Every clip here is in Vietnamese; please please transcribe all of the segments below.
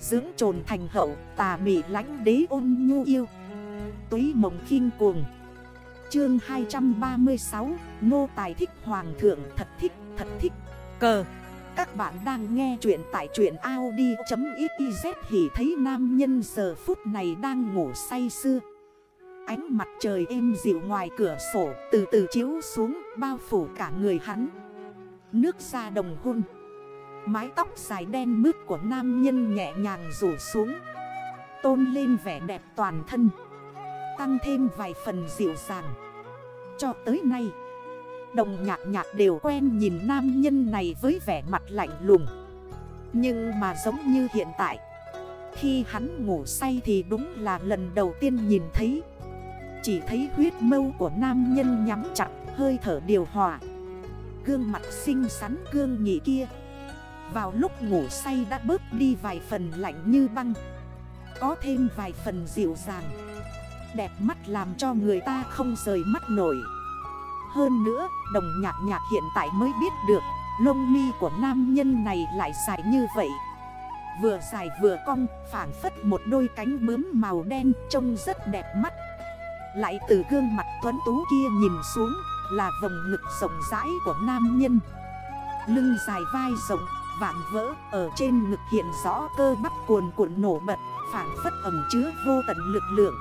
Dưỡng trồn thành hậu, tà mị lánh đế ôn nhu yêu. Túy mộng khinh cuồng. Chương 236 Nô Tài thích Hoàng thượng thật thích thật thích. Cờ. Các bạn đang nghe chuyện tại truyện Audi.xyz thì thấy nam nhân giờ phút này đang ngủ say sưa. Ánh mặt trời êm dịu ngoài cửa sổ, Từ từ chiếu xuống, bao phủ cả người hắn. Nước ra đồng hôn. Mái tóc dài đen mướt của nam nhân nhẹ nhàng rủ xuống. Tôn lên vẻ đẹp toàn thân. Tăng thêm vài phần dịu dàng. Cho tới nay, Đồng nhạc nhạc đều quen nhìn nam nhân này với vẻ mặt lạnh lùng. Nhưng mà giống như hiện tại, Khi hắn ngủ say thì đúng là lần đầu tiên nhìn thấy. Chỉ thấy huyết mâu của nam nhân nhắm chặt, hơi thở điều hòa. Gương mặt xinh xắn, gương nhị kia vào lúc ngủ say đã bớt đi vài phần lạnh như băng. Có thêm vài phần dịu dàng. Đẹp mắt làm cho người ta không rời mắt nổi. Hơn nữa, đồng nhạc nhạc hiện tại mới biết được, Lông mi của nam nhân này lại dài như vậy. Vừa dài vừa cong phản phất một đôi cánh bướm màu đen trông rất đẹp mắt. Lại từ gương mặt tuấn tú kia nhìn xuống, là vòng ngực rộng rãi của nam nhân. Lưng dài vai rộng vạn vỡ Ở trên ngực hiện rõ cơ bắp cuồn cuộn nổ bật Phản phất ẩm chứa vô tận lực lượng.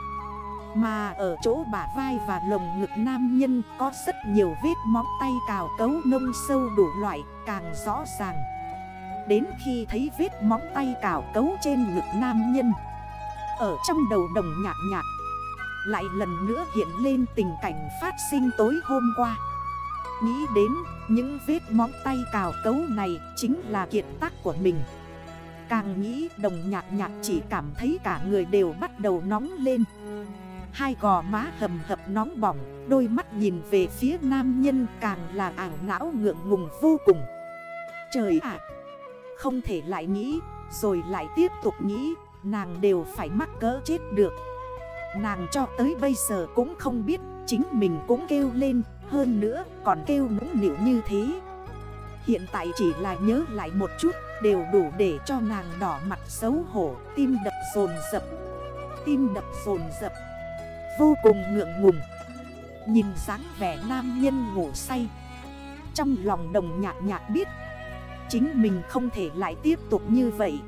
Mà ở chỗ bả vai và lồng ngực nam nhân Có rất nhiều vết móng tay cào cấu nông sâu đủ loại, càng rõ ràng. Đến khi thấy vết móng tay cào cấu trên ngực nam nhân, Ở trong đầu đồng nhạc nhạc, Lại lần nữa hiện lên tình cảnh phát sinh tối hôm qua. Nghĩ đến những vết móng tay cào cấu này chính là kiệt tác của mình. Càng nghĩ, đồng nhạc nhạc chỉ cảm thấy cả người đều bắt đầu nóng lên. Hai gò má hầm hập nóng bỏng, Đôi mắt nhìn về phía nam nhân càng là ảo não ngượng ngùng vô cùng. Trời ạ! Không thể lại nghĩ, Rồi lại tiếp tục nghĩ, Nàng đều phải mắc cỡ chết được. Nàng cho tới bây giờ cũng không biết, Chính mình cũng kêu lên hơn nữa, còn kêu nũng nịu như thế. Hiện tại chỉ là nhớ lại một chút, Đều đủ để cho nàng đỏ mặt xấu hổ, Tim đập dồn dập Tim đập dồn dập Vô cùng ngượng ngùng. Nhìn dáng vẻ nam nhân ngủ say. Trong lòng đồng nhạc nhạc biết, Chính mình không thể lại tiếp tục như vậy.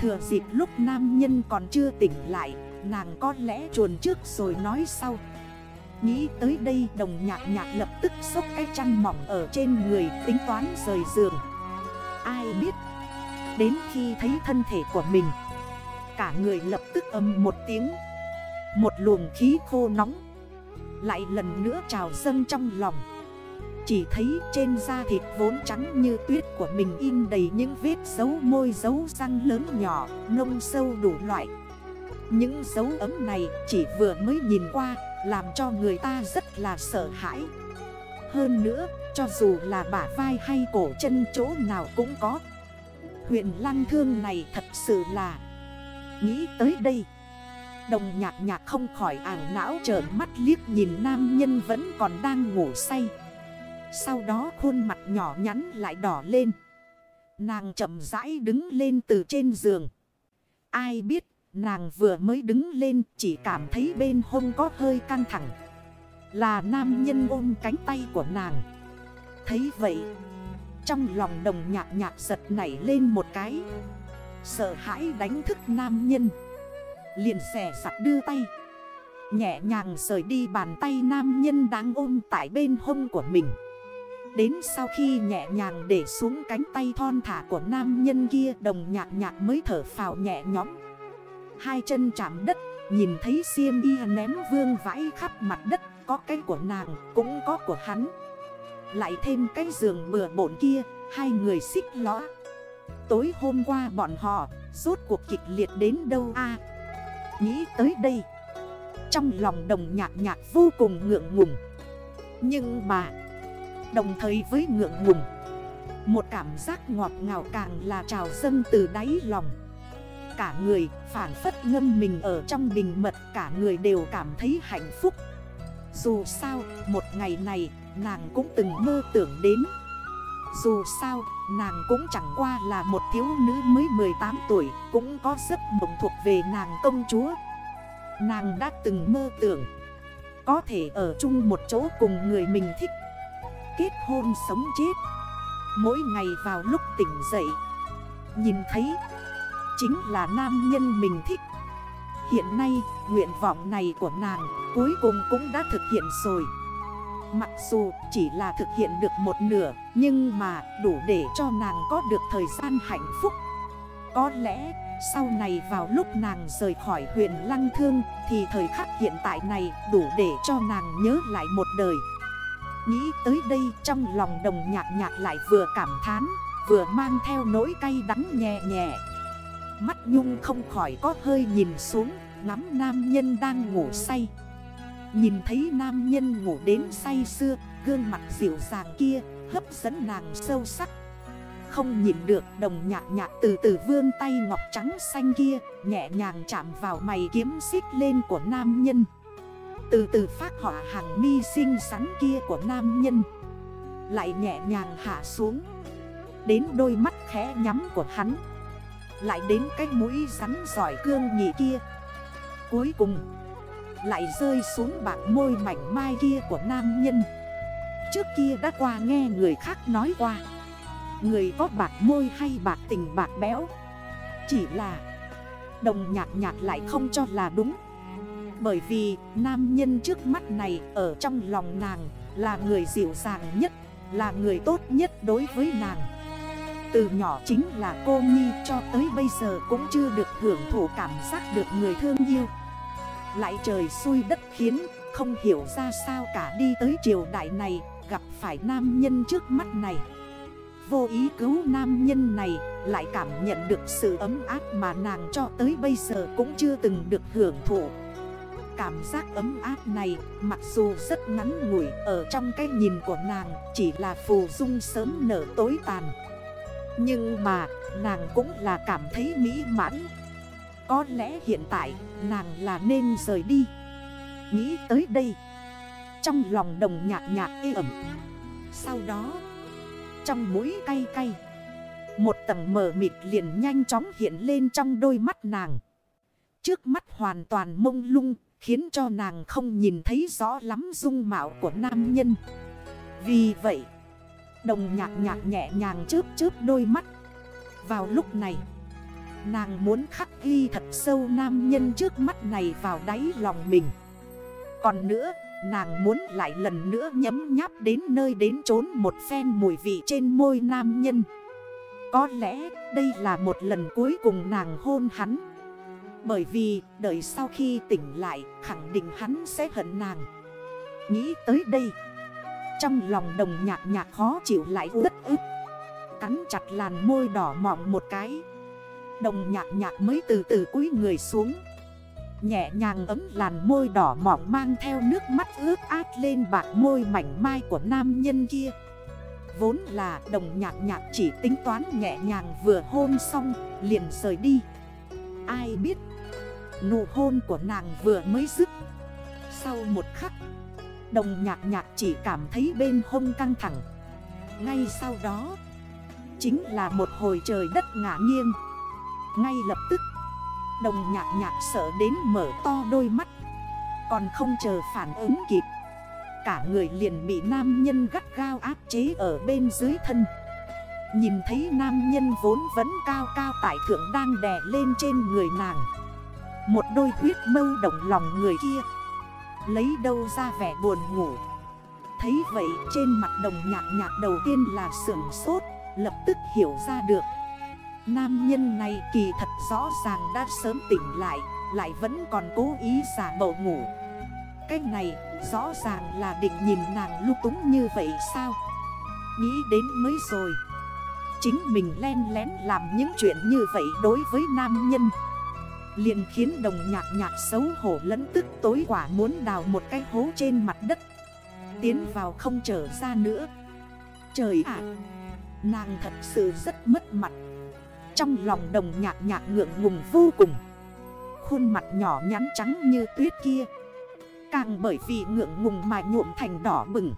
Thừa dịp lúc nam nhân còn chưa tỉnh lại, Nàng có lẽ chuồn trước rồi nói sau. Nghĩ tới đây, đồng nhạc nhạc lập tức xốc cái chăn mỏng ở trên người, tính toán rời giường. Ai biết, Đến khi thấy thân thể của mình, Cả người lập tức âm một tiếng. Một luồng khí khô nóng Lại lần nữa trào dâng trong lòng. Chỉ thấy trên da thịt vốn trắng như tuyết của mình in đầy những vết dấu môi dấu răng lớn nhỏ, Nông sâu đủ loại. Những dấu ấm này chỉ vừa mới nhìn qua làm cho người ta rất là sợ hãi. Hơn nữa, cho dù là bả vai hay cổ chân chỗ nào cũng có. Huyện lăng thương này thật sự là Nghĩ tới đây. Đồng nhạc nhạc không khỏi ảo não trởn mắt liếc nhìn nam nhân vẫn còn đang ngủ say. Sau đó khuôn mặt nhỏ nhắn lại đỏ lên. Nàng chậm rãi đứng lên từ trên giường. Ai biết Nàng vừa mới đứng lên, chỉ cảm thấy bên hông có hơi căng thẳng. Là nam nhân ôm cánh tay của nàng. Thấy vậy, Trong lòng đồng nhạc nhạc giật nảy lên một cái. Sợ hãi đánh thức nam nhân. Liền xẻ sặt đưa tay. Nhẹ nhàng rời đi bàn tay nam nhân đang ôm tại bên hông của mình. Đến sau khi nhẹ nhàng để xuống cánh tay thon thả của nam nhân kia, Đồng nhạc nhạc mới thở phào nhẹ nhõm. Hai chân chạm đất, Nhìn thấy xiêm y ném vương vãi khắp mặt đất, Có cái của nàng cũng có của hắn. Lại thêm cái giường bừa bổn kia, Hai người xích lõa. Tối hôm qua bọn họ, Rốt cuộc kịch liệt đến đâu a? Nghĩ tới đây, Trong lòng đồng nhạc nhạc vô cùng ngượng ngùng. Nhưng mà, Đồng thời với ngượng ngùng, Một cảm giác ngọt ngào càng là trào dâng từ đáy lòng. Cả người phản phất ngâm mình ở trong bình mật Cả người đều cảm thấy hạnh phúc. Dù sao một ngày này nàng cũng từng mơ tưởng đến. Dù sao, nàng cũng chẳng qua là một thiếu nữ mới 18 tuổi Cũng có giấc mộng thuộc về nàng công chúa. Nàng đã từng mơ tưởng Có thể ở chung một chỗ cùng người mình thích. Kết hôn sống chết. Mỗi ngày vào lúc tỉnh dậy Nhìn thấy Chính là nam nhân mình thích. Hiện nay, nguyện vọng này của nàng Cuối cùng cũng đã thực hiện rồi. Mặc dù chỉ là thực hiện được một nửa, Nhưng mà đủ để cho nàng có được thời gian hạnh phúc. Có lẽ, sau này vào lúc nàng rời khỏi huyện Lăng Thương, Thì thời khắc hiện tại này đủ để cho nàng nhớ lại một đời. Nghĩ tới đây trong lòng đồng nhạc nhạc lại vừa cảm thán, Vừa mang theo nỗi cay đắng nhẹ nhẹ. Mắt nhung không khỏi có hơi nhìn xuống, Ngắm nam nhân đang ngủ say. Nhìn thấy nam nhân ngủ đến say xưa Gương mặt dịu dàng kia, hấp dẫn nàng sâu sắc. Không nhìn được đồng nhạc nhạc từ từ vươn tay ngọc trắng xanh kia, Nhẹ nhàng chạm vào mày kiếm xích lên của nam nhân. Từ từ phát họa hàng mi xinh xắn kia của nam nhân. Lại nhẹ nhàng hạ xuống. Đến đôi mắt khẽ nhắm của hắn lại đến cái mũi rắn giỏi cương nhị kia. Cuối cùng, lại rơi xuống bạc môi mảnh mai kia của nam nhân. Trước kia đã qua nghe người khác nói qua. Người có bạc môi hay bạc tình bạc béo. Chỉ là Đồng nhạc nhạc lại không cho là đúng. Bởi vì nam nhân trước mắt này ở trong lòng nàng Là người dịu dàng nhất, Là người tốt nhất đối với nàng. Từ nhỏ chính là cô Nhi, cho tới bây giờ cũng chưa được hưởng thụ cảm giác được người thương yêu. Lại trời xui đất khiến, Không hiểu ra sao cả đi tới triều đại này, Gặp phải nam nhân trước mắt này. Vô ý cứu nam nhân này, Lại cảm nhận được sự ấm áp mà nàng cho tới bây giờ cũng chưa từng được hưởng thụ. Cảm giác ấm áp này, mặc dù rất ngắn ngủi, Ở trong cái nhìn của nàng, chỉ là phù dung sớm nở tối tàn. Nhưng mà, nàng cũng là cảm thấy mỹ mãn. Có lẽ hiện tại, nàng là nên rời đi. Nghĩ tới đây, Trong lòng đồng nhạc nhạc ê ẩm. Sau đó, Trong mũi cay cay, Một tầng mờ mịt liền nhanh chóng hiện lên trong đôi mắt nàng. Trước mắt hoàn toàn mông lung, Khiến cho nàng không nhìn thấy rõ lắm dung mạo của nam nhân. Vì vậy Đồng nhạc nhạc nhẹ nhàng chớp chớp đôi mắt. Vào lúc này, Nàng muốn khắc ghi thật sâu nam nhân trước mắt này vào đáy lòng mình. Còn nữa, nàng muốn lại lần nữa nhấm nháp đến nơi đến trốn một phen mùi vị trên môi nam nhân. Có lẽ đây là một lần cuối cùng nàng hôn hắn. Bởi vì đợi sau khi tỉnh lại, khẳng định hắn sẽ hận nàng. Nghĩ tới đây trong lòng đồng nhạc nhạc khó chịu lại rất ức. Cắn chặt làn môi đỏ mọng một cái. Đồng nhạc nhạc mới từ từ cúi người xuống. Nhẹ nhàng ấm làn môi đỏ mỏng mang theo nước mắt ướt át lên bạc môi mảnh mai của nam nhân kia. Vốn là đồng nhạc nhạc chỉ tính toán nhẹ nhàng vừa hôn xong, liền rời đi. Ai biết, nụ hôn của nàng vừa mới dứt. Sau một khắc Đồng nhạc nhạc chỉ cảm thấy bên hông căng thẳng. Ngay sau đó, Chính là một hồi trời đất ngả nghiêng. Ngay lập tức, Đồng nhạc nhạc sợ đến mở to đôi mắt. Còn không chờ phản ứng kịp, Cả người liền bị nam nhân gắt gao áp chế ở bên dưới thân. Nhìn thấy nam nhân vốn vẫn cao cao tại thượng đang đè lên trên người nàng. Một đôi huyết mâu động lòng người kia. Lấy đâu ra vẻ buồn ngủ? Thấy vậy trên mặt đồng nhạc nhạc đầu tiên là sưởng sốt, Lập tức hiểu ra được. Nam nhân này kỳ thật rõ ràng đã sớm tỉnh lại Lại vẫn còn cố ý giả bầu ngủ. Cái này rõ ràng là định nhìn nàng lúc túng như vậy sao? Nghĩ đến mới rồi. Chính mình len lén làm những chuyện như vậy đối với nam nhân liền khiến đồng nhạc nhạc xấu hổ lẫn tức tối quả muốn đào một cái hố trên mặt đất. Tiến vào không trở ra nữa. Trời ạ! Nàng thật sự rất mất mặt. Trong lòng đồng nhạc nhạc ngượng ngùng vô cùng. Khuôn mặt nhỏ nhắn trắng như tuyết kia. Càng bởi vì ngượng ngùng mà nhuộm thành đỏ bừng.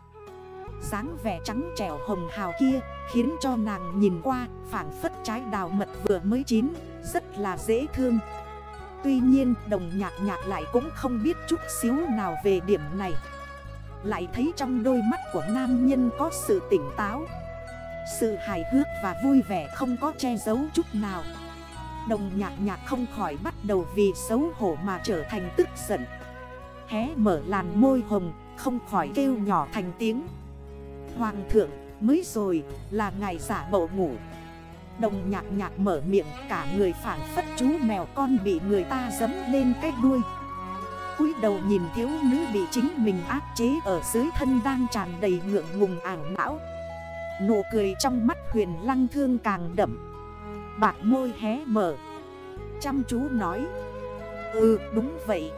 Dáng vẻ trắng trẻo hồng hào kia Khiến cho nàng nhìn qua phản phất trái đào mật vừa mới chín, Rất là dễ thương. Tuy nhiên, đồng nhạc nhạc lại cũng không biết chút xíu nào về điểm này. Lại thấy trong đôi mắt của nam nhân có sự tỉnh táo, Sự hài hước và vui vẻ không có che giấu chút nào. Đồng nhạc nhạc không khỏi bắt đầu vì xấu hổ mà trở thành tức giận. Hé mở làn môi hồng, không khỏi kêu nhỏ thành tiếng. Hoàng thượng, mới rồi, là ngài giả bậu ngủ. Đồng nhạc nhạc mở miệng, cả người phản phất chú mèo con bị người ta dấm lên cái đuôi. Cúi đầu nhìn thiếu nữ bị chính mình áp chế ở dưới thân đang tràn đầy ngượng ngùng ảo não. Nụ cười trong mắt huyền lăng thương càng đậm. Bạc môi hé mở. Chăm chú nói. Ừ đúng vậy.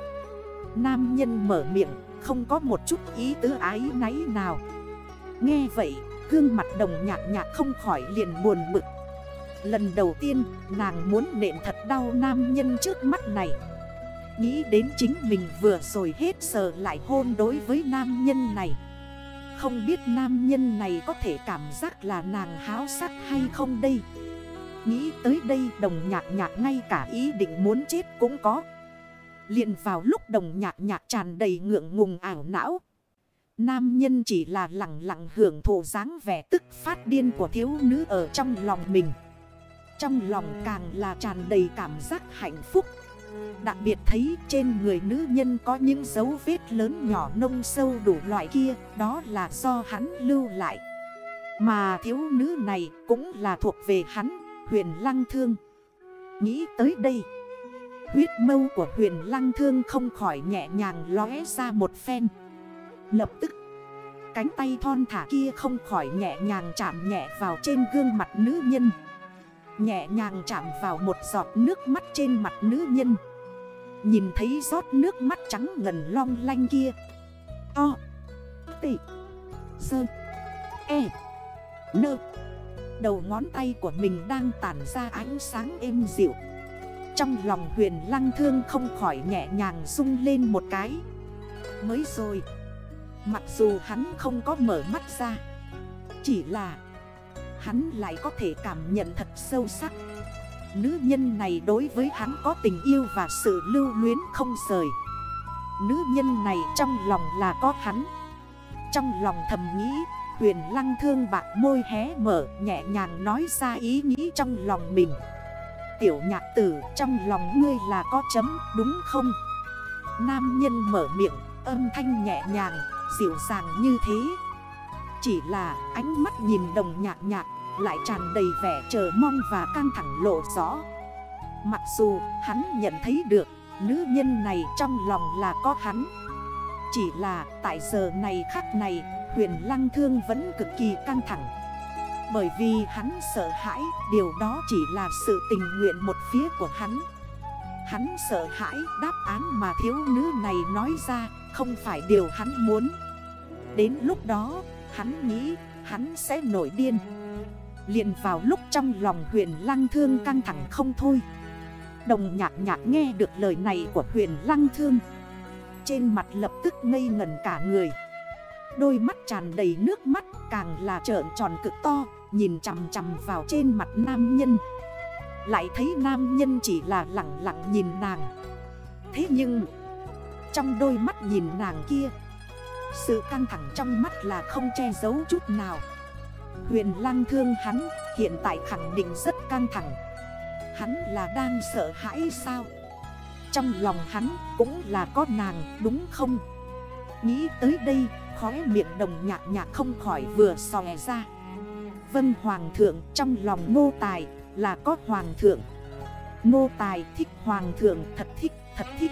Nam nhân mở miệng, Không có một chút ý tứ ái náy nào. Nghe vậy, Gương mặt đồng nhạc nhạc không khỏi liền buồn bực. Lần đầu tiên, nàng muốn nện thật đau nam nhân trước mắt này. Nghĩ đến chính mình vừa rồi hết sờ lại hôn đối với nam nhân này. Không biết nam nhân này có thể cảm giác là nàng háo sắc hay không đây. Nghĩ tới đây, đồng nhạc nhạc ngay cả ý định muốn chết cũng có. Liền vào lúc đồng nhạc nhạc tràn đầy ngượng ngùng ảo não. Nam nhân chỉ là lặng lặng hưởng thụ dáng vẻ tức phát điên của thiếu nữ ở trong lòng mình. Trong lòng càng là tràn đầy cảm giác hạnh phúc. Đặc biệt thấy trên người nữ nhân có những dấu vết lớn nhỏ nông sâu đủ loại kia, Đó là do hắn lưu lại. Mà thiếu nữ này cũng là thuộc về hắn, huyền lăng thương. Nghĩ tới đây, Huyết mâu của huyền lăng thương không khỏi nhẹ nhàng lóe ra một phen. Lập tức, Cánh tay thon thả kia không khỏi nhẹ nhàng chạm nhẹ vào trên gương mặt nữ nhân. Nhẹ nhàng chạm vào một giọt nước mắt trên mặt nữ nhân. Nhìn thấy giọt nước mắt trắng ngần long lanh kia. O, Tị Sơ E Nơ Đầu ngón tay của mình đang tản ra ánh sáng êm dịu. Trong lòng huyền lăng thương không khỏi nhẹ nhàng rung lên một cái. Mới rồi Mặc dù hắn không có mở mắt ra Chỉ là Hắn lại có thể cảm nhận thật sâu sắc. Nữ nhân này đối với hắn có tình yêu và sự lưu luyến không rời. Nữ nhân này trong lòng là có hắn. Trong lòng thầm nghĩ, Huyền lăng thương bạc môi hé mở, nhẹ nhàng nói ra ý nghĩ trong lòng mình. Tiểu nhạc tử, trong lòng ngươi là có chấm, đúng không? Nam nhân mở miệng, âm thanh nhẹ nhàng, dịu dàng như thế. Chỉ là ánh mắt nhìn đồng nhạc nhạc, lại tràn đầy vẻ chờ mong và căng thẳng lộ rõ. Mặc dù hắn nhận thấy được, nữ nhân này trong lòng là có hắn. Chỉ là tại giờ này khắc này, huyền lăng thương vẫn cực kỳ căng thẳng. Bởi vì hắn sợ hãi, điều đó chỉ là sự tình nguyện một phía của hắn. Hắn sợ hãi đáp án mà thiếu nữ này nói ra, không phải điều hắn muốn. Đến lúc đó hắn nghĩ, hắn sẽ nổi điên. Liền vào lúc trong lòng huyền lăng thương căng thẳng không thôi. Đồng nhạc nhạc nghe được lời này của huyền lăng thương. Trên mặt lập tức ngây ngần cả người. Đôi mắt tràn đầy nước mắt càng là trợn tròn cực to, Nhìn chằm chằm vào trên mặt nam nhân. Lại thấy nam nhân chỉ là lặng lặng nhìn nàng. Thế nhưng, Trong đôi mắt nhìn nàng kia sự căng thẳng trong mắt là không che giấu chút nào. Huyền lang thương hắn, hiện tại khẳng định rất căng thẳng. Hắn là đang sợ hãi sao? Trong lòng hắn cũng là có nàng, đúng không? Nghĩ tới đây, khóe miệng đồng nhạc nhạc không khỏi vừa xòe ra. Vân Hoàng thượng, trong lòng ngô tài là có Hoàng thượng. Ngô tài thích Hoàng thượng, thật thích thật thích.